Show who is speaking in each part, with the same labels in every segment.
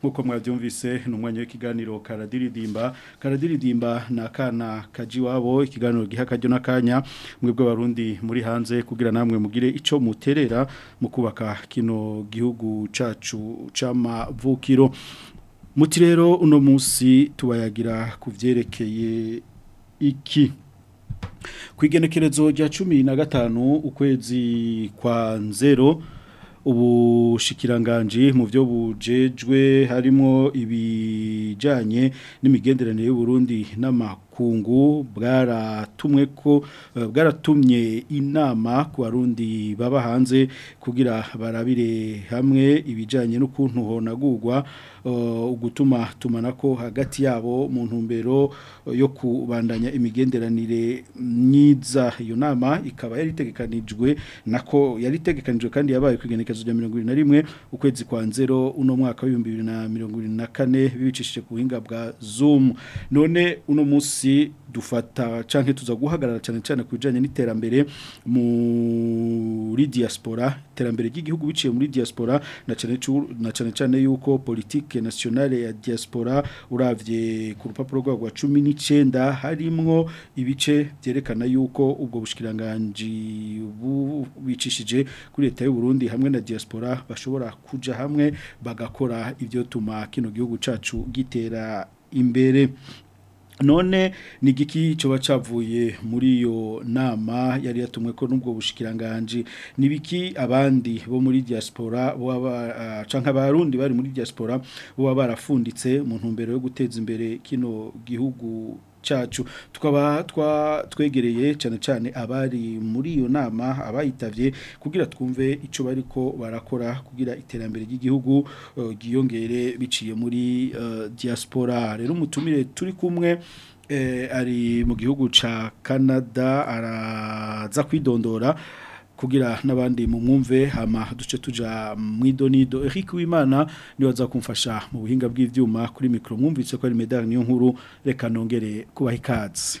Speaker 1: nk'uko
Speaker 2: mwabyumvise ni umwanya w'ikiganiro karadiridimba karadiridimba ni akana kaji wabo ikiganiro giha akajyo n'akanya mwebwe barundi muri hanze kugira namwe mugire icyo muterera mu kubaka kino gihugu cyacu cy'amavukiro muti rero uno munsi tubayagira ku byerekeye iki ku igenekerezo rya cumi na gatanu ukwezi kwa nzero ubushikiranganji mu byo bujejwe harimo ibijyanye n'imigenderanire Burundi n'amakuru kungu bwaratumwe ko eh, bwaratumye inama ku barundi baba hanze kugira barabire hamwe ibijyanye n'ukuntu honagurwa eh, ugutuma tumana ko hagati yabo mu ntumbero yo kubandanya imigenderanire myiza iyo nama ikaba yari itegekanijwe nako yari itegekanijwe kandi yabaye ku igenekezo rya mirongo na rimwe ukwezi kwa nzero uno mwaka w'ibihumbi bibiri na mirongo na kane bibicishije ku buhinga bwa zoom none uno munsi ubutegetsi dufata canke tuza guhagarara cyane cyane ku n'iterambere mu diaspora iterambere ry'igihugu biciye muri diaspora na cyane cyane yuko politike nationale ya diaspora urabye ku rupapuro rwa rwa cumi n'icyenda harimwo ibice byerekana yuko ubwo bushyikiranganji bicishije kuri leta y'u Burundi hamwe na diaspora bashobora kuja hamwe bagakora ibyo tuma kino gihugu cacu gitera imbere none ni igiki cyoba muri iyo nama yari yatumwe ko n'ubwo bushikiranganje nibiki abandi bo muri diaspora baba ah, canka barundi bari muri diaspora baba barafunditse mu ntumbero yo guteza imbere kino gihugu cyacu tukaba twegereye cyane cyane abari muri iyo nama abayitabye kugira twumve icyo bari ko barakora kugira iterambere ry'igihugu uh, ryiyongere biciye muri uh, diaspora rero umutumire turi kumwe uh, ari mu gihugu ca canada araza kwidondora kugira n'abandi mumwumve hama duce tuja mwidonido Eric Wimana niwe kumfasha mu buhinga bw'ivyuma kuri micro mwumvise ko ari medal niyo nkuru reka nongere kubaha ikaze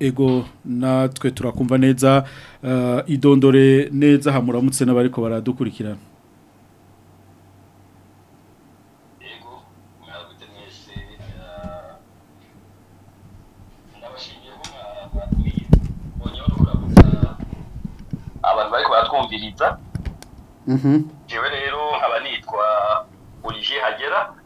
Speaker 2: ego natwe turakumva neza uh, idondore neza hamuramutse n'abariko baradukurikirana
Speaker 1: kumviriza mm-hmm. njyewe rero nkaba nitwa urije hagera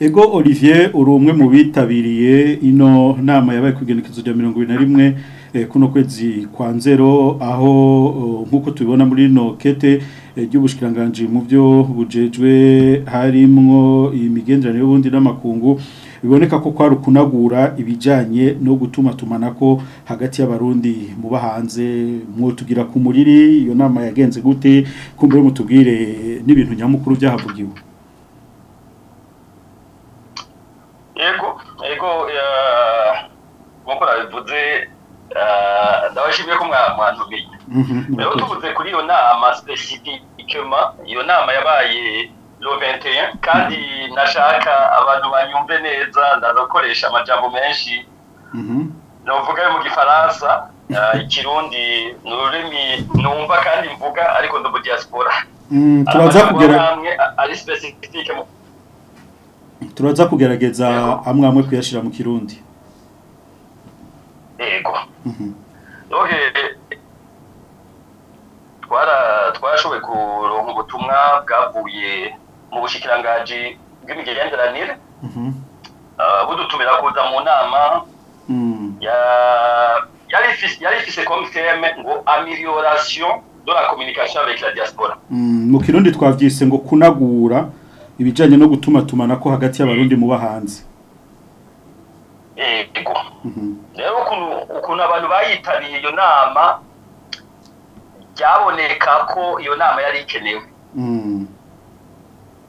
Speaker 2: ego olivier uri umwe mu bitabiriye ino nama yabaye kugenekezo rya mirongo na rimwe eh, kuno kwezi kwa nzero aho oh, nk'uko tubibona muri ino kete eh, ry'ubushyiranganji mu byo bujejwe harimwo imigenderanire y'ubundi n'amakungu biboneka ko kwari ukunagura ibijyanye no gutuma tumana ko hagati y'abarundi mu hanze mwotugira ku muriri iyo nama yagenze gute kumbe mutubwire n'ibintu nyamukuru byahavugiwe
Speaker 3: yego yego nk'uko eh, nabivuze eh, ndabashimiye ko mwantumiye
Speaker 2: mhm,
Speaker 3: rero tuvuze kuri iyo nama specifiquement iyo nama yabaye loventiye kandi mhm. nashaka abantu banyumve neza ndazakoresha amajambo menshi
Speaker 2: mhm.
Speaker 3: navuga yo mu gifaransa eh, ikirundi ni ururimi numva kandi mvuga ariko ndi mu diaspora
Speaker 2: mm, kugera
Speaker 3: ari specifique
Speaker 2: turaza kugerageza amwe amwe kuyashyira mu kirundi
Speaker 3: yego
Speaker 2: mhm.
Speaker 3: twashoboye kuronka ubutumwa bwavuye mu bushikirangaji bw'imigenderanire
Speaker 2: mhm.
Speaker 3: ah, budutumira kuza mu nama
Speaker 2: mm.
Speaker 3: yari ifise komutiyeme ngo ameliorasiyo de la communication la diaspora
Speaker 2: mm. mu kirundi twabyise ngo kunagura ibijyanye no gutuma tumana ko hagati y'abarundi mu hanze
Speaker 3: yego
Speaker 2: mhm.
Speaker 3: rero ukuntu abantu bayitariye iyo nama byaboneka ko iyo nama yari ikenewe
Speaker 2: mhm.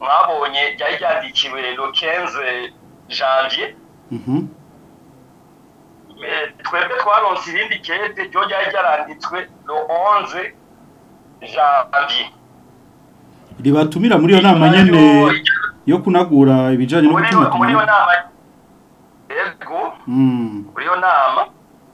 Speaker 3: mwabonye ryari ryandikiwe lo janvier
Speaker 2: mhm.
Speaker 3: eh, twebwe twaronse irindi kete ryo ryari ryaranditswe lo onze janvier
Speaker 2: ribatumira muri iyo nama nyine yo kunagura ibijyanye n'umutima
Speaker 3: muri iyo nama yego
Speaker 2: mm.
Speaker 3: muri iyo nama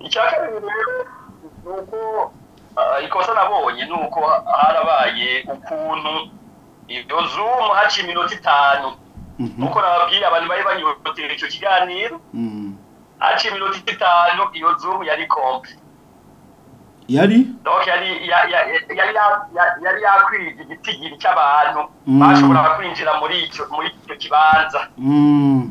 Speaker 3: icya kabiri rero ni uko ah, ikosa nabonye uko harabaye ukuntu iyo zumu haciye iminota itanu nk'uko nababwira abantu bari banyotewe icyo kiganiro haciye iminota itanu iyo nzu yari kompe
Speaker 2: yari
Speaker 3: yari yakwiriza igitigiri cy'abantu
Speaker 2: mm.
Speaker 3: bashobora kwinjira muri icyo kibanza
Speaker 2: mm.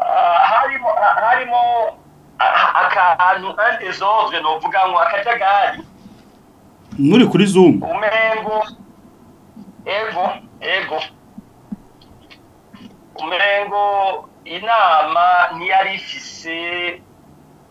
Speaker 3: ah, harimo ah, akantu kandi zozwe ni ngo akajagari
Speaker 2: muri kuri zumu
Speaker 3: umengo ego ego umengo inama ntiyari ifise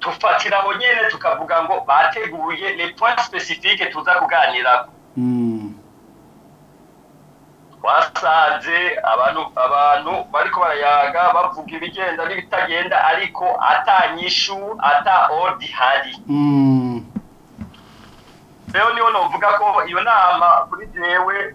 Speaker 3: tufatira abo nyine tukavuga ngo bateguye ni points specifique tuza kuganira
Speaker 2: hmm.
Speaker 3: twasanze abantu abantu bariko barayaga bavuga ibigenda n'ibitagenda ariko atanyishu ata odi hari
Speaker 2: hmm.
Speaker 3: rero niho novuga ko iyo nama kuri jewe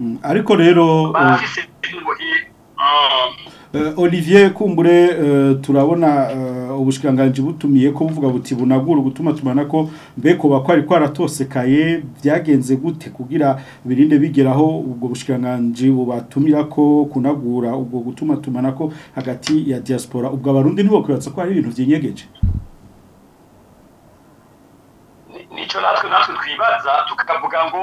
Speaker 2: mm. ariko rero
Speaker 3: bafise eh,
Speaker 2: ubuhinga Eh, olivier kumbure eh, turabona eh, ubushikanganje butumiye ko buvuga buti bunagura gutuma tumana ko mbeko bakwari kwaratosekaye byagenze gute kugira birinde bigeraho ubwo bushikanganje bubatumira ko kunagura ubwo gutuma tumana ko hagati ya diaspora ubwo abarundi nibo kwibatsa ko hari ibintu byinyegeje
Speaker 3: nico natwe natwe twibaza tukavuga ngo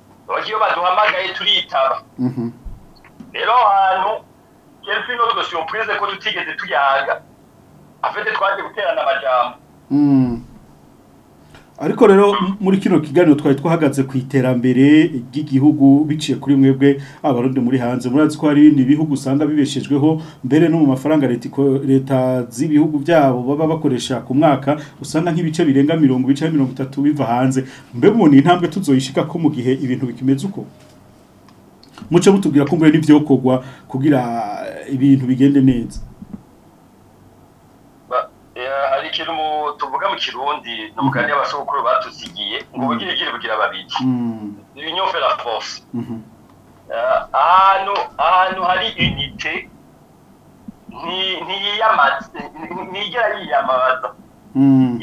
Speaker 3: iyo baduhamagaye turitaba
Speaker 2: mm-hmm.
Speaker 3: rero ahantu yewe ino dosiye surprise ko tutigeze tuyaga afite twagiye guterana amajyamba
Speaker 2: hmm. ariko rero muri kino kiganiro twari twahagaze ku iterambere ry'igihugu biciye kuri mwebwe abarundi muri hanze murazi ko hari ibindi bihugu usanga bibeshejweho mbere no mu mafaranga leta z'ibihugu byabo baba bakoresha ku mwaka usanga nk'ibice birenga mirongo ibice mirongo itatu biva hanze mbe mubona intambwe tuzoyishika ko mu gihe ibintu bikimeze uko muce mutubwira ko mbere n'ibyo kugwa kugira ibintu bigende neza
Speaker 3: hari ikintu tuvuga mu kirundi ni umugani mm-hmm. w'abasokuru batusigiye ngo ubugirigiri mm-hmm. bugira babiri mm-hmm. inyumve la force ahantu hari unite ntiyiyamaze yiyamamaza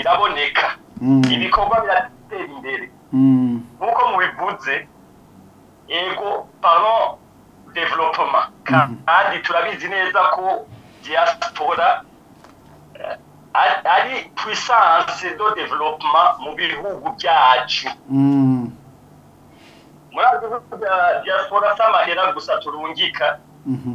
Speaker 3: iraboneka ibikorwa biratera imbere nk'uko mubivuze ego paro developoma kandi mhm. turabizi neza ko diaspora eh, ari puissance do developoma mu bihugu byacu
Speaker 2: mm.
Speaker 3: muri ako bihugu bya diaspora si amahera gusa turungika
Speaker 2: mhm.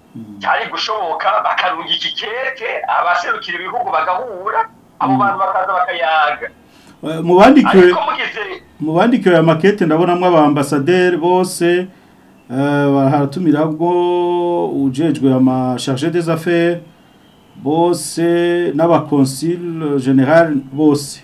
Speaker 3: cyari gushoboka bakarunga iki abaserukira ibihugu bagahura abo bantu bakaza bakayaga
Speaker 2: eh, mu bandikiwe aya makete ndabonamo ambasaderi bose eh, barahatumiramo ujejwe amasharge des affaires bose n'abakonsile generale bose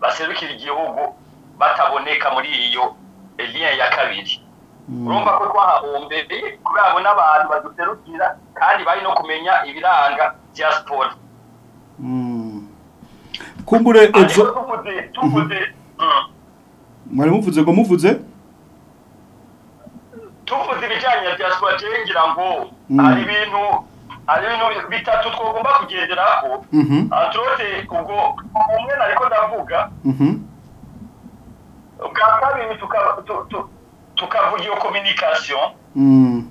Speaker 3: baserukira igihugu bataboneka muri iyo liye ya kabiri
Speaker 2: Hmm.
Speaker 3: urumva ko twahahombeye kubera abo n'abantu baduserukira kandi bari no kumenya ibiranga bya
Speaker 2: siporo hmm.
Speaker 3: kumbure
Speaker 2: ejo
Speaker 3: mhm. hmm.
Speaker 2: mwari muvuze ngo muvuze
Speaker 3: tuvuze ibijyanye na diaspora eh, jewe ngo hari ibintu hari ibintu bitatu twagomba kugenderaho
Speaker 2: mhm.
Speaker 3: aturose ubwo umwe nariko ndavuga
Speaker 2: mhm.
Speaker 3: bwa kabiri tukaba tukavuga iyo communication hmm.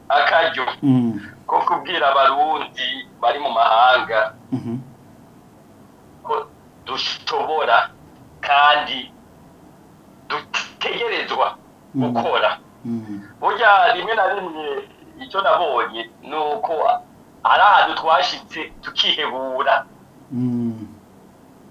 Speaker 2: akaryo
Speaker 3: ko kubwira abarundi bari mu mahanga ko dushobora kandi dutegerezwa
Speaker 2: mm.
Speaker 3: gukora
Speaker 2: mm.
Speaker 3: burya rimwe na rimwe icyo nabonye ni uko ari ahantu twashyitse tukihebura
Speaker 2: mm.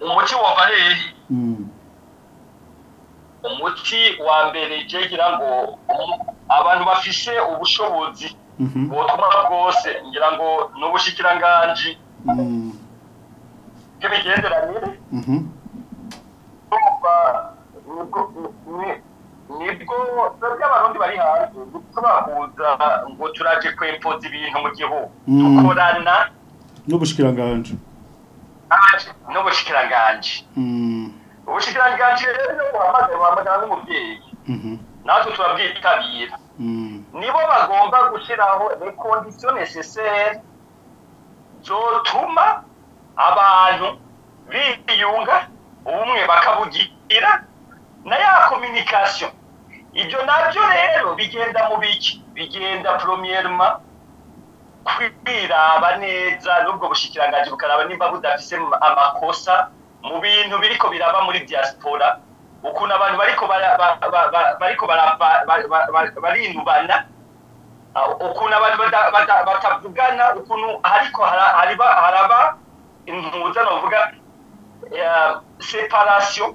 Speaker 2: umuti wova hehe hmm. umuti
Speaker 3: wa mbere ngira ngo abantu bafishe ubushobozi
Speaker 2: mhm.
Speaker 3: butuma bwose ngira ngo n'ubushikiranganji
Speaker 2: hmm.
Speaker 3: bw'imigenderanire
Speaker 2: mhm.
Speaker 3: gufatwa nibwo nibwo twebwe abarundi bari hanze tubahuza ngo turaje kwempoza ibintu mu gihugu dukorana
Speaker 2: n'ubushikiranganje n'ubushikiranganje
Speaker 3: ubushikiranganje rero buhamagaye buhamagara
Speaker 2: n'umubyeyi
Speaker 3: natwe turabwitabira nibo bagomba gushyiraho recondisiyo necessaire zotuma abantu biyunga ubumwe bakabugira ira na ya kominikasiyo ibyo nabyo rero bigenda mu biki bigenda poromiyerima kwiraba neza n'ubwo bushikiranganji bukaraba nimba budafise amakosa mu bintu biriko biraba muri diaspora ukuntu abantu bariko bariko barinubana ukuntu abantu batavugana ukuntu ariko haraba impuza novuga separasiyo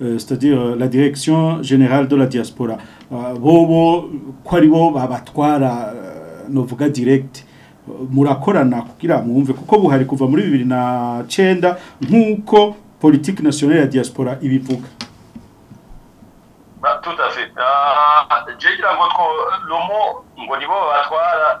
Speaker 3: eh,
Speaker 2: c'est-à-dire la direction générale de la diaspora bobo ko ari bo babatwara novuga direct murakorana kugira mwumve kuko buhari kuva muri bibiri na cenda nk'uko politiki nasiyonari ya diaspora ibivuga
Speaker 3: jegira ngo two lomo ngo nibo batwara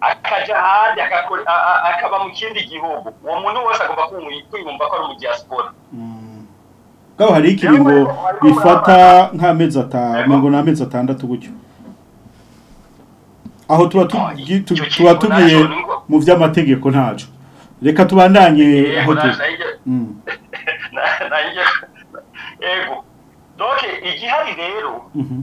Speaker 3: akajya ahandi akaba mu kindi gihugu uwo muntu wese agomba kwiyumva ko ari mu diaspora
Speaker 2: bwabo mm. hari ikiringo bifata nk'amezi atanu ngo ni amezi atandatu gutyo aho tuba
Speaker 3: oh,
Speaker 2: tugiye mu by'amategeko ntacu reka tubandanye eh, aho tuzi mm.
Speaker 3: igihari rero
Speaker 2: mhm.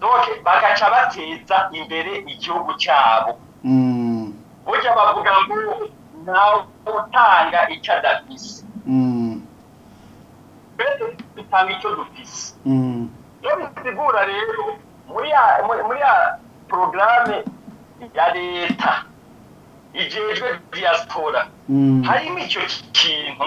Speaker 3: doke bagaca bateza imbere igihugu cyabo
Speaker 2: mhm.
Speaker 3: burya bavuga ngo ntawe utanga icyo adafise
Speaker 2: mhm.
Speaker 3: mbese dutanga icyo dufise iyo bisigura rero muri ya porogaramu ya leta igejwe diaspora
Speaker 2: mm.
Speaker 3: harimo icyo kintu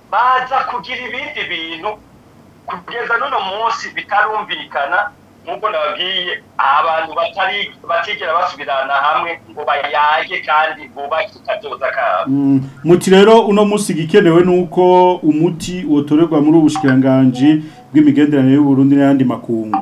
Speaker 3: baza kugira ibindi bintu kugeza n'uno munsi bitarumvikana nk'uko nababwiye abantu batigera basubirana hamwe ngo bayage kandi bubake katoza kabo
Speaker 2: mm, muti rero uno munsi igikenewe ni uko umuti wotorerwa muri ubu bushyiranganji bw'imigenderanire y'uburundi n'ayandi makungu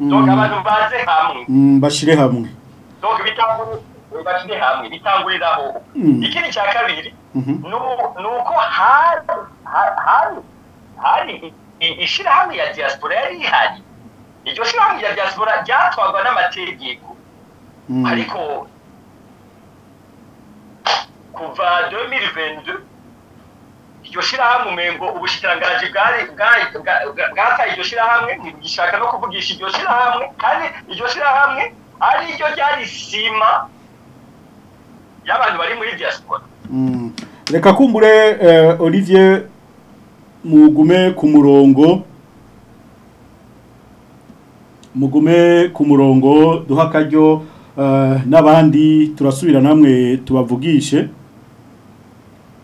Speaker 3: donc
Speaker 2: mm.
Speaker 3: abantu baze hamwe
Speaker 2: bashire hamwe
Speaker 3: donc bitahura bashyire hamwe bitanguriraho
Speaker 2: hmm.
Speaker 3: ikindi cya kabiri
Speaker 2: mhm.
Speaker 3: ni uko hari ishyirahamwe ya diaspora yari ihari iryo shyirahamwe rya diaspora ryatwagwa n'amategeko
Speaker 2: hmm.
Speaker 3: ariko kuva 2022 iryo shyirahamwe umengo ubushikiranganji bwataye iryo shyirahamwe ntibishaka no kuvugisha iryo shyirahamwe kandi iryo shyirahamwe ari ryo ryari sima y'abantu bari muri diaspora
Speaker 2: mm. reka kumbure eh, olivier mugume ku murongo mugume ku murongo duha akaryo eh, n'abandi turasubira namwe tubavugishe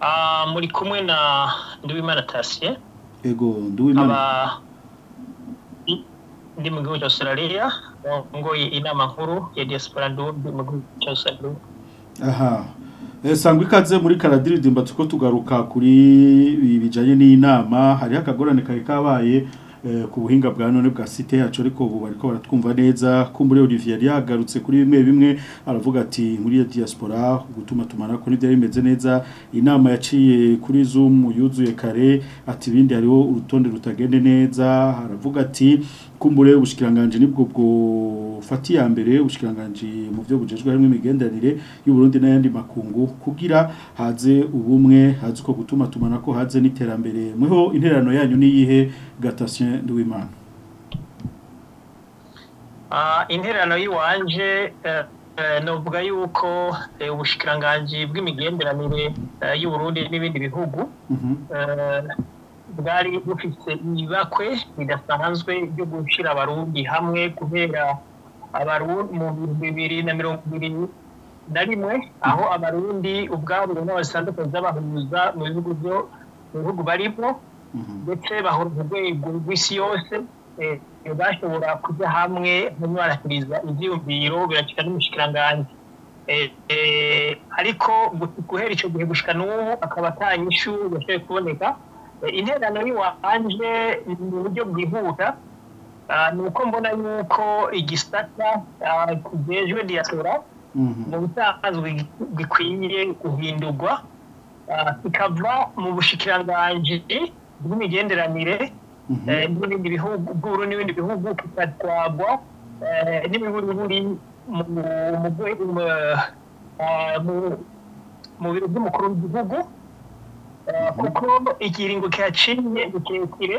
Speaker 4: ah, muri kumwe na nduwimana tasiye
Speaker 2: yego nduwimana
Speaker 4: ndi mu gihugu cya australia inama nkuru ya diaspora ndundi mu gihugu cya
Speaker 2: aha eh, sangwa ikaze muri karadiridimba tuko tugaruka kuri bijanye n'inama hari akagorane kari kabaye Eh, ku buhinga bwa none bwa site yacu ariko ubu bariko baratwumva neza kumbure Olivier yagarutse kuri bimwe bimwe aravuga ati muri ya diaspora gutuma tumana ko nibyo bimeze neza inama yaciye kuri Zoom yuzuye kare ati bindi hariho urutonde rutagende neza aravuga ati kumbure ubushikiranganje nibwo bwo fati ya mbere ubushikiranganje mu byo bujejwe harimo imigenderanire y'u Burundi n'ayandi makungu kugira haze ubumwe haze ko gutuma tumana ko haze n'iterambere mwiho interano yanyu niyihe Gatacien Nduwimana
Speaker 4: ah, interano yiwanje eh, eh, novuga yuko eh, ubushikiranganje bw'imigenderanire y'u Burundi n'ibindi bihugu
Speaker 2: mhm.
Speaker 4: bwari bufite ibibakwe bidasanzwe byo gushyira abarundi hamwe kubera abarundi mu bibiri na mirongo ibiri na rimwe aho abarundi ubwabo n'abantu batandukanye bahuza mu bihugu byo mu bihugu barimo mhm. ndetse bahora ku rw'isi yose eh, bashobora kujya hamwe barimo barashyiriza ibyiyumviro birakika n'umushikiranganji eh, eh, ariko guhera icyo gihe gushika n'ubu akaba atanyishu yashoboye kuboneka intererano y'iwanje mu buryo bwihuta uh, ni uko mbona yuko igisata uh, kijejwe diyasora mhm. mu busanzwe gikwiye guhindurwa uh, kikava mu bushikiranganji bw'imigenderanire mhm. n'ibindi bihugu n'ibindi bihugu kikatwagwa n'imiburiburi mu biro by'umukuru w'igihugu kuko ikiringo cyacinye ni kirekire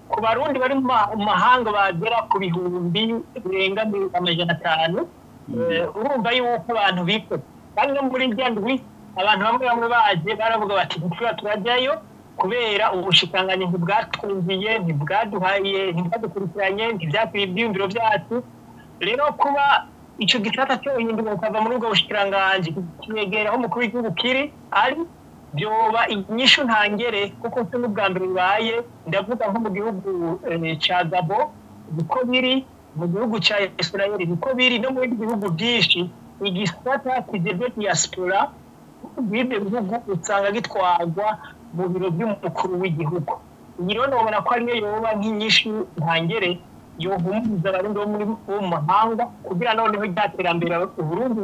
Speaker 4: ku barundi bari mu mahanga bagera ku bihumbi birenga amajana atanu mhm. eh, urumva yuko abantu bikora kandi muri rya abantu bamwe bamwe baje baravuga bati ntitwiba turajyayo kubera ubushikanganyi ntibwatwumviye ntibwaduhaye ntibwadukurikiranye ntibyakwiye ibyiyumviro byacu rero kuba icyo gitata cyonyine ukava muri ubwo bushikiranganji kiyegera aho umukuru w'igihugu kiri ari byoba inyishu ntangere kuko si n'ubwa mbere bibaye ndavuga nko mu gihugu eh, cya gabo niko biri mu gihugu cya israel niko biri no mu bindi bihugu byinshi igisata kigeze diyasipora bindi bihugu usanga bitwarwa mu biro by'umukuru w'igihugu iyi rero ubona ko ariyo yoba nk'inyinshi ntangere yohumuriza abarundi bo mu mahanga kugira noneho rya terambere uburundi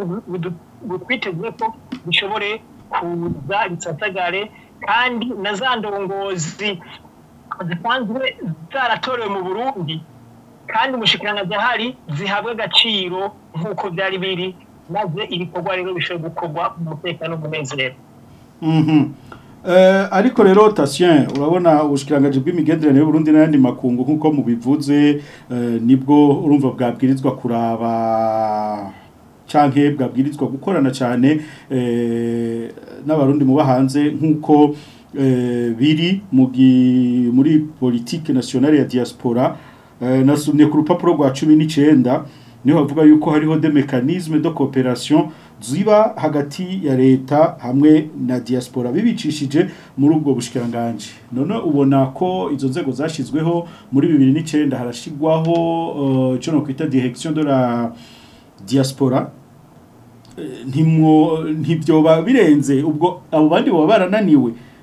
Speaker 4: butwiteze ko bishobore kuza risatagare kandi na za ndongozi zisanzwe zaratorewe mu burundi kandi umushyikirana zahari zihabwe agaciro nk'uko byari biri maze ibikorwa rero bishobora gukorwa mu mutekano n'umunezero
Speaker 2: mhm. eh, ariko rero tasien urabona ubushikiranganje bw'imigenderanire y'Uburundi n'andi makungu nkuko mubivuze eh, nibwo urumva bwabwirizwa kuraba canke bwabwirizwa gukorana cyane eh, n'abarundi muba hanze nkuko biri muri politiki nationale ya diaspora nasumye ku rupapuro rwa cumi n'icyenda, niyo bavuga yuko hariho de mekanizme de cooperation ziba hagati ya leta hamwe na diaspora bibicishije muri ubwo bushikiranganje none ubona ko izo nzego zashyizweho muri bibiri harashigwaho uh, eh, cyo no kwita direction de la diaspora eh, ntibyoba birenze ubwo abo bandi baba barananiwe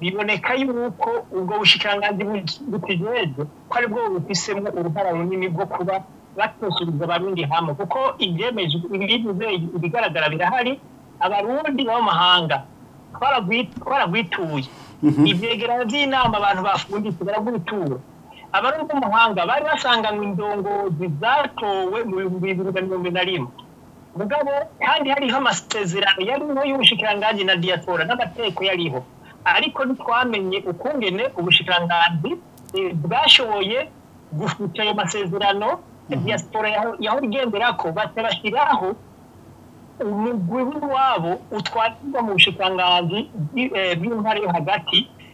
Speaker 4: biboneka yuko ubwo bushikiranganzi butijejwe ko aribwo bufisemwo uruhara runini rwo kuba batesureza abarundi hamwe kuko ibyemezo ibigaragara birahari abarundi b'amahanga twaragwituye mhm. ibyegeranyo by'inama abantu bafunditse baragwitura abarundi b'amahanga bari basanganywe indongozi zatowe mu bihumbi bibiri na mirongo na rimwe mugabo kandi hariho amasezerano yariho y'ubushikiranganji na diaspora n'amateko yariho ariko ntitwamenye ukungene ubushikiranganji eh, bwashoboye gufuta ayo masezerano mhm. diaspora yaho igendera ko batabashyiraho umugwi w'iwabo utwarirwa mu bushikiranganzi eh, bw'intare hagati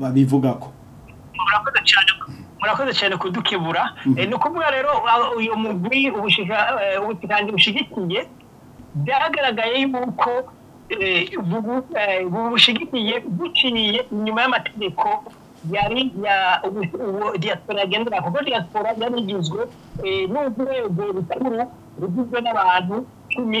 Speaker 2: babivugaho
Speaker 4: murakoze cyane murakoze cyane kudukebura mhm. eh, ni ukuvuga rero uyu mugwi ubukirange eh, bushyigikiye byagaragaye yuko eh, bushigikiye buciye inyuma y'amategeko yari ya diaspora yagendera kuko diyasipora yari igizwe n'urwego rukuru rugizwe n'abantu cumi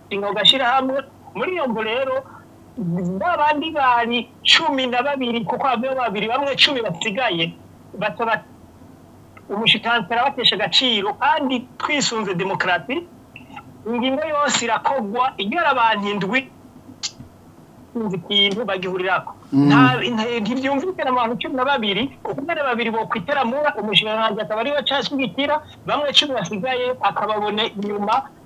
Speaker 4: ugashyira hamwe muri iyo mvu rero nabandi bari cumi na babiri kuko havemo babiri bamwe cumi basigaye basaba umushikansera batesha agaciro kandi twisunze demokarasi ingingo yose irakogwa igera abantu indwi sinzi ikintu bagihurirako
Speaker 2: mm.
Speaker 4: ntibyumvikana abantu cumi na babiri kuko mbere babiri bokwiteramura umushinganji akaba ariwe cashigikira bamwe cumi basigaye akababone inyuma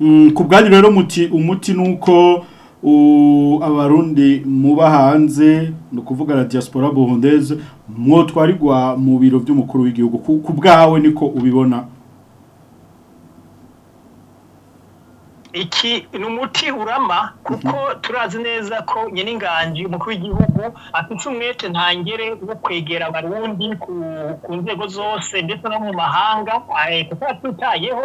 Speaker 2: mm, ku bwanyu rero muti umuti ni uko abarundi muba hanze ni ukuvuga na diaspora burundeze mwo twarirwa mu biro by'umukuru w'igihugu ku bwawe niko ubibona
Speaker 4: iki ni urama kuko mhm. turazi neza ko nyiringanji umukuru w'igihugu afite umwete ntangere wo kwegera abarundi ku nzego zose ndetse no mu mahanga eh, kuko yatwitayeho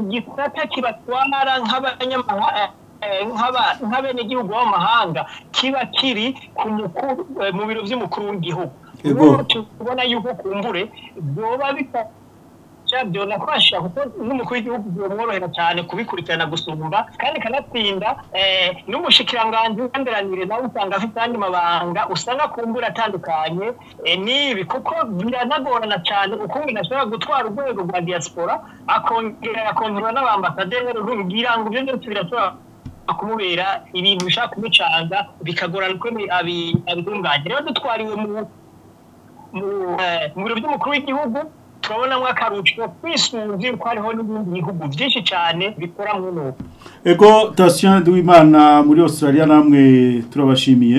Speaker 4: igisata kibatwara nk'abanyamahanga eh, nk'abenegihugu b'amahanga kiba kiri mu biro by'umukuru w'igihugu tubona yuko kumbure byoba bifata byanafasha kuko n'umukuru w'igihugu bimworohera cyane kubikurikirana gusumba kandi kanatsinda eh, n'umushikiranganji ugenderanire nawe usanga afite andi mabanga usanga akumbura atandukanye eh, n'ibi kuko biranagorana cyane ukuntu ashobora gutwara urwego rwa diaspora akongera akontorora n'abambasaderi rugira ngo ibyo byose birashobora kumubera ibintu bishaka kumucanga bikagorana uko abitunganya rero dutwariwe mu eh, biro by'umukuru w'igihugu turabonamo akarusho twisunze ko hariho n'ibindi bihugu byinshi cyane bikora mu
Speaker 2: ego tasiyoni duwimana muri australia namwe turabashimiye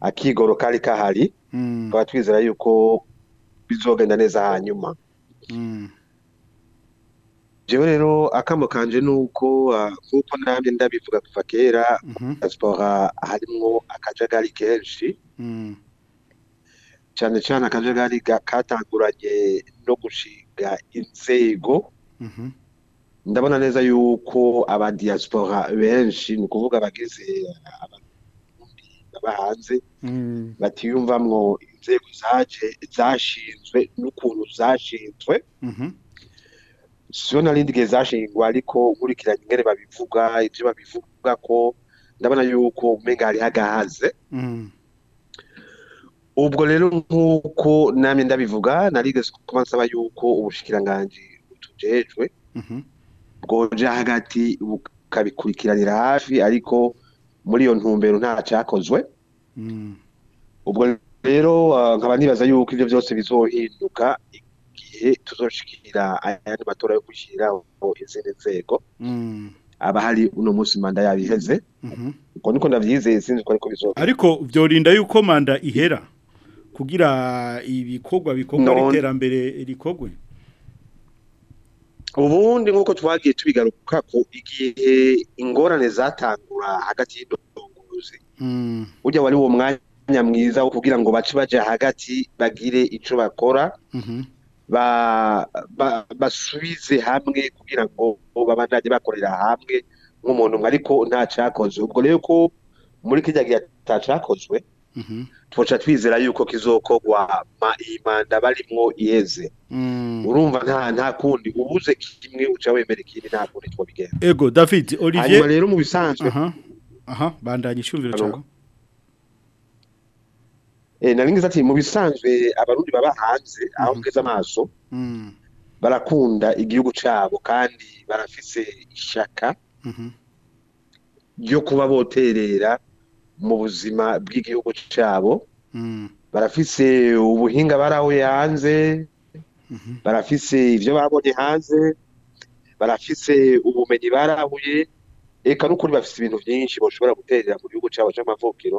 Speaker 5: akigoro kari kahari
Speaker 2: mm.
Speaker 5: tukaba twizera yuko bizogenda neza hanyuma
Speaker 2: mm.
Speaker 5: jewe rero akamo kanje uko ah, nkuko nabyo ndabivuga kuva kera
Speaker 2: mhm.
Speaker 5: diaspora harimwo akajagari kenshi
Speaker 2: Mm.
Speaker 5: cyane cyane akajagari katanguranye no gushinga inzego
Speaker 2: mm-hmm.
Speaker 5: ndabona neza yuko abadiyasipora benshi ni ukuvuga abagize abarundi baba hanze
Speaker 2: mm.
Speaker 5: batiyumvamwo inzego zashinzwe n'ukuntu zashinzwe
Speaker 2: mm-hmm.
Speaker 5: sibona rindi gihe zashingwa ariko nkurikiranye ingene babivuga ibyo babivuga ko ndabona yuko umenga hari hagahaze
Speaker 2: mm.
Speaker 5: ubwo rero nk'uko namwe ndabivuga narigeze kuba nsaba yuko ubushikiranganji butujejwe
Speaker 2: mhm.
Speaker 5: bwoja hagati bukabikurikiranira hafi ariko muri iyo ntumbero nta cyakozwe
Speaker 2: mm.
Speaker 5: ubwo rero ah, nkaba nibaza yuko ibyo byose bizohinduka igihe tuzoshikira ayandi matora yo gushyiraho izindi nzego
Speaker 2: mm.
Speaker 5: aba hari uno munsi manda yabiheze
Speaker 2: mhm.
Speaker 5: uko niko ndabyizeye sinzi ko ariko bizoba
Speaker 2: ariko byorinda yuko manda ihera kugira ibikogwa bikorwa iterambere rikogwe
Speaker 5: ubundi nk'uko twagiye tubigaruka ko igihe ingorane zatangura hagati y'indongozi
Speaker 2: mm.
Speaker 5: ujya wari uwo mwanya mwiza wo kugira ngo bace baje hagati bagire icyo bakora
Speaker 2: mm-hmm.
Speaker 5: ba basubize hamwe kugira ngo babandanye bakorera hamwe nk'umuntu umwe ariko nta cyakozwe ubwo rero ko muri kijya gihe
Speaker 2: atacakozwe
Speaker 5: tuca twizera yuko kizokogwa iyi manda barimwo iheze
Speaker 2: mm.
Speaker 5: urumva nta nta kundi ubuze kimwe uca wemera ikindi nta kundi twabigenza
Speaker 2: ego david olivier
Speaker 5: hanyuma rero mu bisanzwe
Speaker 2: aha bandanye
Speaker 5: icyumviro
Speaker 2: cyawe
Speaker 5: eh, naringiza ati mu bisanzwe abarundi baba hanze aho mbweza mm. amaso
Speaker 2: mm.
Speaker 5: barakunda igihugu cyabo kandi barafise ishaka
Speaker 2: mm-hmm.
Speaker 5: ryo kuba boterera mu buzima bw'igihugu cyabo
Speaker 2: mm.
Speaker 5: barafise ubuhinga barahuye hanze mm-hmm. barafise ibyo babonye hanze barafise ubumenyi barahuye reka n'ukuri bafise ibintu byinshi bashobora guterera mu gihugu cyabo cy'amavukiro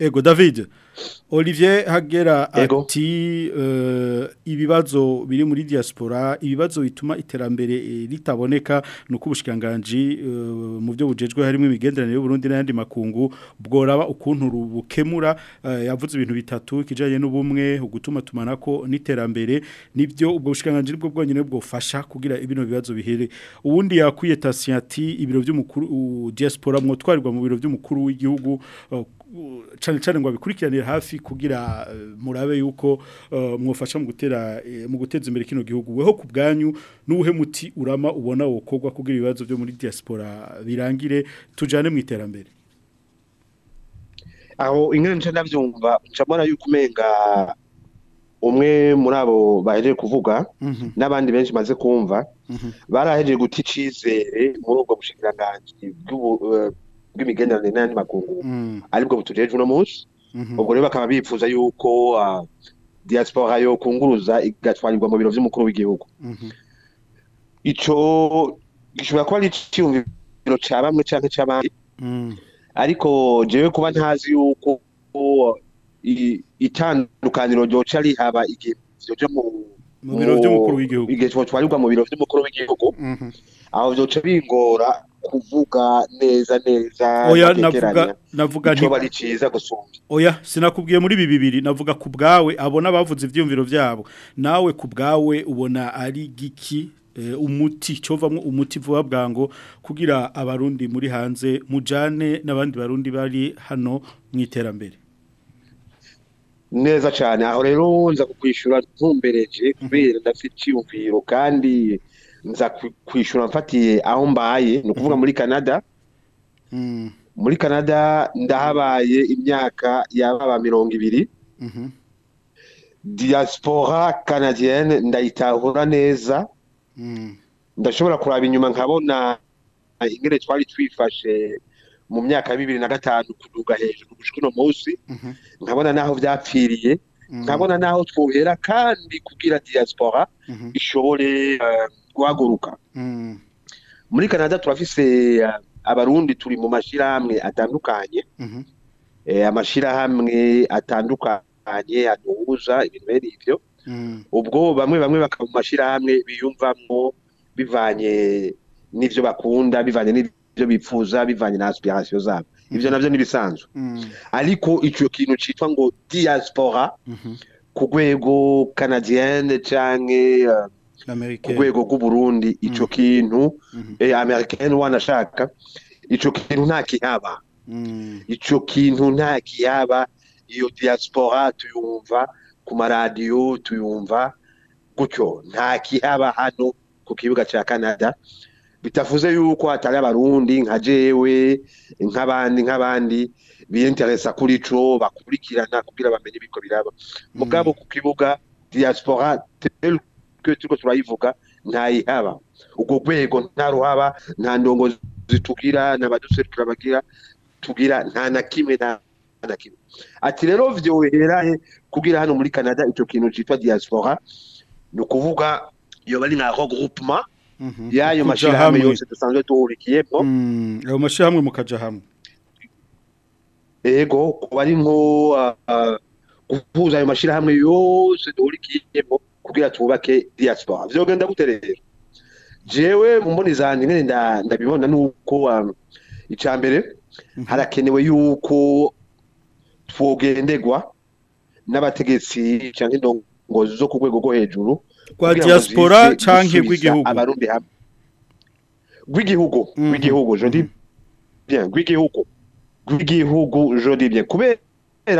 Speaker 2: ego david olivier hagera ati eh, ibibazo biri muri diaspora ibibazo bituma iterambere eh, ritaboneka ni uko ubushikanganji eh, mu byo bugejwe harimo imigenderanire Burundi n'ayandi makungu bworaba ukuntu bukemura yavuze ibintu bitatu kijanye n'ubumwe gutuma ko n'iterambere nibyo ubwo bushikanganji nibwo bwonyine bwofasha kugira ibintu bibazo bihere ubundi yakuye yakwiye ati ibiro by'umukuru diaspora mwo mu biro by'umukuru w'igihugu cyane cyane ngo abikurikiranire hafi kugira eh, murabe yuko eh, mwufasha mu gutera eh, mu guteza imbere kino gihugu weho ku bwanyu n'uwuhe muti urama ubona wokogwa kugira ibibazo byo muri diaspora birangire tujane mu iterambere
Speaker 5: aho inka ndabyumva ncamara yuko umenga umwe muri abo bahejeje kuvuga
Speaker 2: mhm.
Speaker 5: n'abandi benshi maze kumva mhm. barahejeje guta icizere muri ubwo bushikiranganji bw'imigenderanire n'ayandi makungu mm. aribwo butujejwe uno munsi Mhm. ubwo rero bakaba bifuza yuko ah, diaspora yo kunguruza igatwarirwa mu biro byumukuru w'igihugu mhm. ico gishobora kuba ari icyumviro ca bamwe canke c'abandi mhm. ariko jewe kuba ntazi yuko itandukaniro ryoca rihaba igihe vyoja mu
Speaker 2: mu biro vy'umukuru w'igihugu
Speaker 5: igihe twatwarirwa mu biro vy'umukuru w'igihugu aho vyoca bingora kuvuga neza neza
Speaker 2: oya navuga navuga nti
Speaker 5: bari ciza gusumba
Speaker 2: oya sinakubwiye muri ibi bibiri navuga ku abona bavuze ivyumviro byabo nawe ku bwawe ubona ari giki eh, umuti cyovamwo umuti vuba bwango kugira abarundi muri hanze mujane n'abandi barundi bari hano mu iterambere
Speaker 5: neza cyane aho rero nza kukwishura ntumbereje kubera mhm. ndafite iyumviro kandi nza kwishyura mfatiye aho mbaye ni ukuvuga mhm. muri canada mm. muri canada ndahabaye imyaka yaba mirongo ibiri mhm. diaspora canadienne ndayitahura neza mm. ndashobora kuraba inyuma nkabona ingene twari twifashe mu myaka bibiri na gatanu kuduga hejuru gushika uno mhm. nkabona naho byapfiriye mm. nkabona naho twohera kandi kugira diaspora ishobore uh, guhaguruka mm. muri canada turafise eh, abarundi turi mu mashirahamwe atandukanye mm-hmm. eh, amashyirahamwe atandukanye aduhuza ibintu bene ivyo mm. ubwo bamwe bamwe bakaba mu mashirahamwe biyumvamwo bivanye n'ivyo bakunda bivanye nibyo bifuza bivanye na aspiration zabo mm-hmm. ivyo navyo nibisanzwe mm. ariko icyo kintu citwa ngo diaspora mm-hmm. ku rwego canadienne canke euh, ku rwego rw'uburundi icyo mm. kintu mm-hmm. eh, american one ashaka icyo kintu nta kihaba mm. icyo kintu nta kihaba iyo diaspora tuyumva ku maradiyo tuyumva gutyo nta kihaba hano ku kibuga cya canada bitavuze yuko atari abarundi nka jewe nk'abandi nk'abandi biyenteresa kuri cyo bakurikirana kugira bamenye ibiko biraba mm. mugabo ku kibuga diaspora twe turiko turayivuga ntayihaba urwo rwego nta ruhaba nta ndongozi tugira n'abaduserukira bagira tugira nta na kimwe nta na kimwe ati rero vyohera he hano muri Canada ico kintu citwa diaspora ni ukuvuga yoba ari nka regroupement mhm.
Speaker 2: yayo
Speaker 5: mashirahamwe yose dusanzwe duhurikiyemo mm,
Speaker 2: ayo mashirahamwe mukaja hamwe
Speaker 5: ego kuba ari nko ah, ah, guhuza ayo mashirahamwe yose duhurikiyemo kugira twubake diaspora vyogenda gute rero jewe mu mboni zanje nyene ndabibona nuko um, ica mbere mhm. harakenewe yuko twogendegwa n'abategetsi canke indongozi zo ku rwego rwo hejuru
Speaker 2: rwa diaspora canke rw'igihugu
Speaker 5: abarundi hamwe rw'igihugu mhm. rw'igihugu je dis rw'igihugu rw'igihugu je dis kubera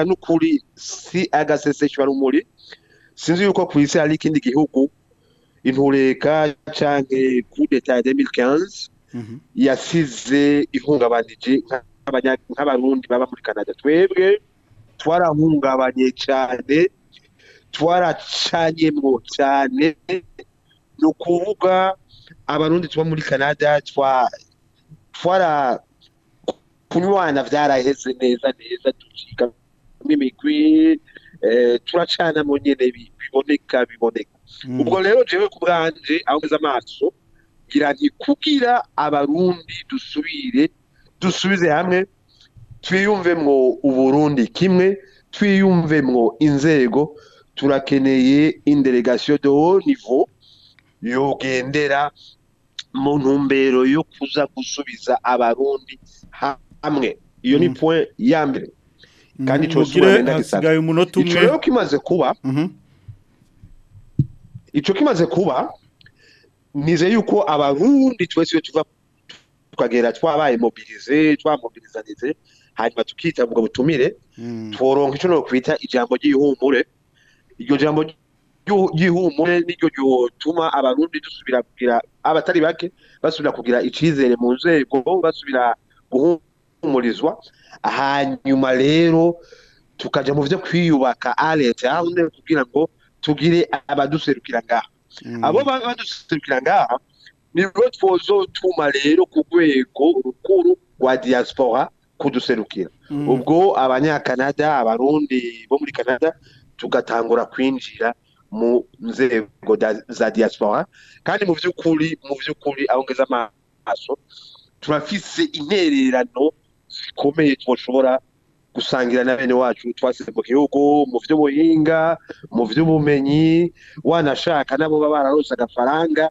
Speaker 5: n'ukuri si agaseseshwa rumuri sinzi yuko ku isi hari ikindi gihugu intureka canke kudeta ya 2015 mhm. yasize ihungabanije nk'abarundi baba muri Canada twebwe twarahungabanye cyane twaracanyemwo cyane ni ukuvuga abarundi tuba muri Canada twara kunywana byaraheze neza neza ducika imigwi Eh, turacana mu nyine biboneka biboneka hmm. ubwo rero njyewe ku bwanjye aho ngeze amaso ngira nti kugira abarundi dusubire dusubize hamwe twiyumvemwo uburundi kimwe twiyumvemwo inzego turakeneye indelegasiyo de nivo yogendera mu ntumbero yo kuza gusubiza abarundi hamwe iyo ni hmm. point ya mbere kandi cyose urabona gisaba icyo kimaze kuba mm-hmm. icyo kimaze kuba nize yuko abarundi twese iyo tuva tukagera twabaye mobilize twamobilizanize hanyuma tukita ubwo butumire mm. tworonka icyo nokwita ijambo ry'ihumure iryo jambo ry'ihumure niryo ryotuma abarundi dusubira kugira abatari bake basubira kugira icyizere mu nzego basubira guhumura guhumurizwa hanyuma rero tukajya mu byo kwiyubaka arete aho ntebe tubwira ngo tugire abaduserukira ngaha mm. abo baba baduserukira ngaha nibo twozotuma rero ku rwego rukuru rwa diaspora kuduserukira
Speaker 2: mm.
Speaker 5: ubwo abanyakanada abarundi bo muri canada tugatangura kwinjira mu nzego za diaspora kandi mu by'ukuri mu by'ukuri aho ngeze amaso turafise intererano zikomeye twashobora gusangira na bene wacu twasize mu gihugu mu by'ubuhinga mu by'ubumenyi wanashaka nabo baba bararose agafaranga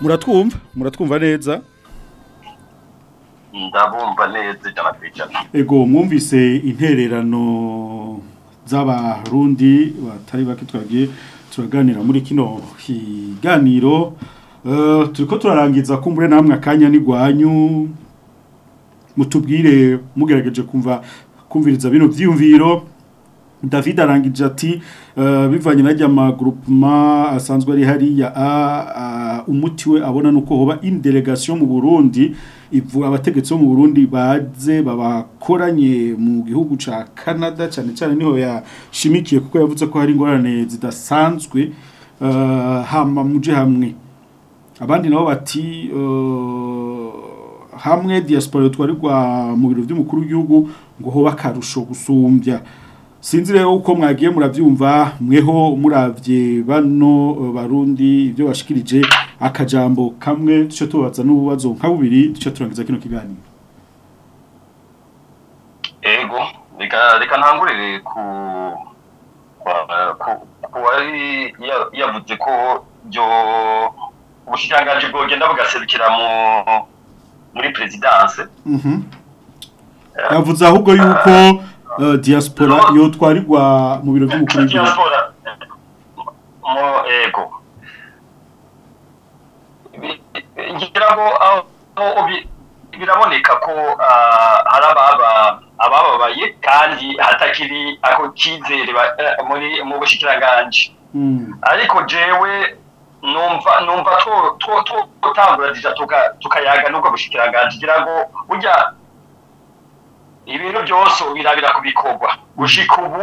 Speaker 2: muratwumva muratwumva neza
Speaker 3: ndabumva neza ijana ku
Speaker 2: ego mwumvise intererano z'abarundi batari bake twagiye turaganira muri kino kiganiro eh, turi ko turarangiza kumbure namwe akanya n'igwanyu mutubwire mugerageje kumva kumviriza bino byiyumviro david arangije ati eh, bivanye na ryama gurupuma asanzwe ari hariya umuti we abona nuko hoba indelegasiyo mu burundi abategetsi bo mu burundi baze babakoranye mu gihugu cya canada cyane cyane niho yashimikiye kuko yavuze ko hari ingorane zidasanzwe eh, hama muje hamwe abandi nabo bati eh, hamwe diaspora twari rwa mu biro by'umukuru w'igihugu ngo hoba akarusho gusumbya sinzi rero uko mwagiye murabyumva mweho murabye bano eh, barundi ibyo bashikirije akajambo kamwe duce tubabaza n'ububazo nka bubiri duce turangiza kino kiganiro
Speaker 3: ego reka ntangurire ku wari yavuze ko ubushirangaje bwogenda bugaserukira muri perezidanse
Speaker 2: mhm. eh. yavuze ahubwo yuko eh. diaspora iyo twarirwa mu biro by'umukuru w'igihugu
Speaker 3: ego ngira ngo biraboneka ko hari abababaye kandi hatakiri ako cyizere mu
Speaker 2: bushyikiranganji
Speaker 3: ariko jewe numva numva twotangura tukayaga n'ubwo bushyikiranganji ngira ngo burya ibintu byose ubirabira ku gushika ubu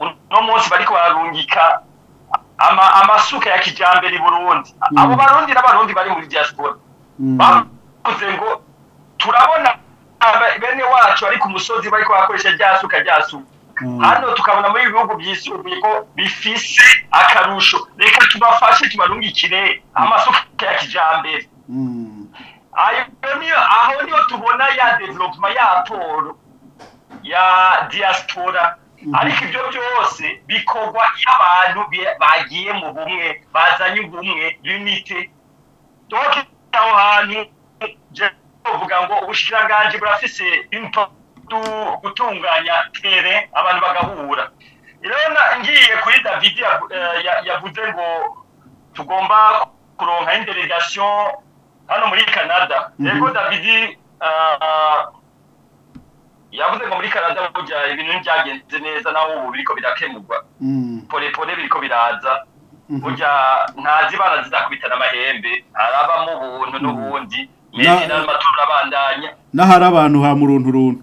Speaker 3: uno munsi bariko bararungika amasuka ya kijyambere i burundi mm. abo barundi n'abarundi bari muri diaspora mm. bavuze ngo turabona bene wacu ari ku musozi bari bakoresha rya suka rya suka mm. hano tukabona muri ibihugu byisumbuye ko bifise akarusho reka tubafashe tubarungikire amasuka ya kijyambere aho niho tubona ya developuma ya raporo ya diaspora Mhm. ariko ibyo byose bikorwa iyo abantu bagiye mu bumwe bazanye ubumwe unite doke aho hantu bavuga ngo ubushiranganji burafise impodu gutunganya tere abantu bagahura rero ngiye kuri david eh, yavuze ngo tugomba kuronka indelegation hano muri canada yego mhm. david ah, yavuze ngo muri karada burya ibintu byagenze neza naho ubu biriko birakemurwa mm. polepole biriko biraza mhm. burya ntazi bana zidakubitana amahembe harabamo ubuntu mm.
Speaker 2: n'ubundi
Speaker 3: mbese n'amatora abandanya
Speaker 2: n'ahari abantu ha
Speaker 3: murunturuntu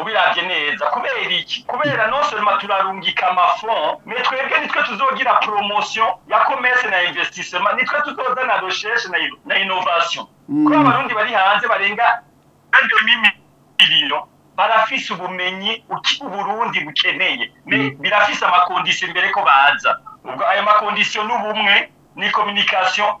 Speaker 3: ubirabye neza kubera iki kubera non seulement turarungika amafond mais twebwe nitwe tuzogira promotion ya commerce na investissement nitwe tuzozana recherche na innovation mhm. kuko abarundi bari hanze barenga miliyoni barafise ubumenyi uburundi bukeneye mhm. birafise amakondisi mbere ko baza ubwo ayo makondisiyo ni
Speaker 2: ubumwe ni kominikasiyo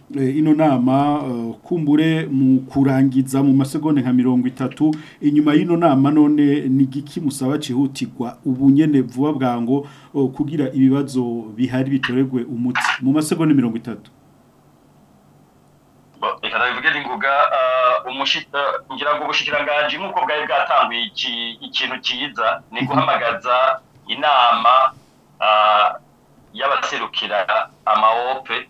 Speaker 2: Eh, ino nama eh, kumbure mu kurangiza mu masegonda nka mirongo itatu inyuma y'ino nama none ni igiki musaba cyihutirwa ubu nyine vuba bwango eh, kugira ibibazo bihari bitoregwe umuti mu masegonda mirongo itatu
Speaker 3: reka ndabivuge ni ngira ngo ubushyikiranganji nk'uko bwari bwatanguye ikintu cyiza ni mhm. guhamagaza inama y'abaserukira
Speaker 2: amawope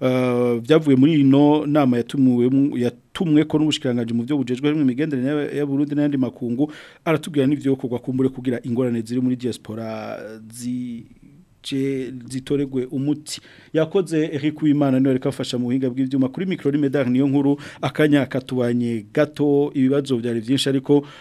Speaker 3: ah,
Speaker 2: byavuye muri ino nama yatumiwe tumwe ko n'ubushikiranganje mu byo bujejwe mu migendere ya Burundi n'andi makungu aratubwira n'ivyo kugwa kumbure kugira ingorane ziri muri diaspora zi zitoregwe umuti yakoze Wimana niwe rikafasha mu buhinga bw'ibyuma kuri microlimedal niyo nkuru akanya katubanye gato ibibazo byari byinshi ariko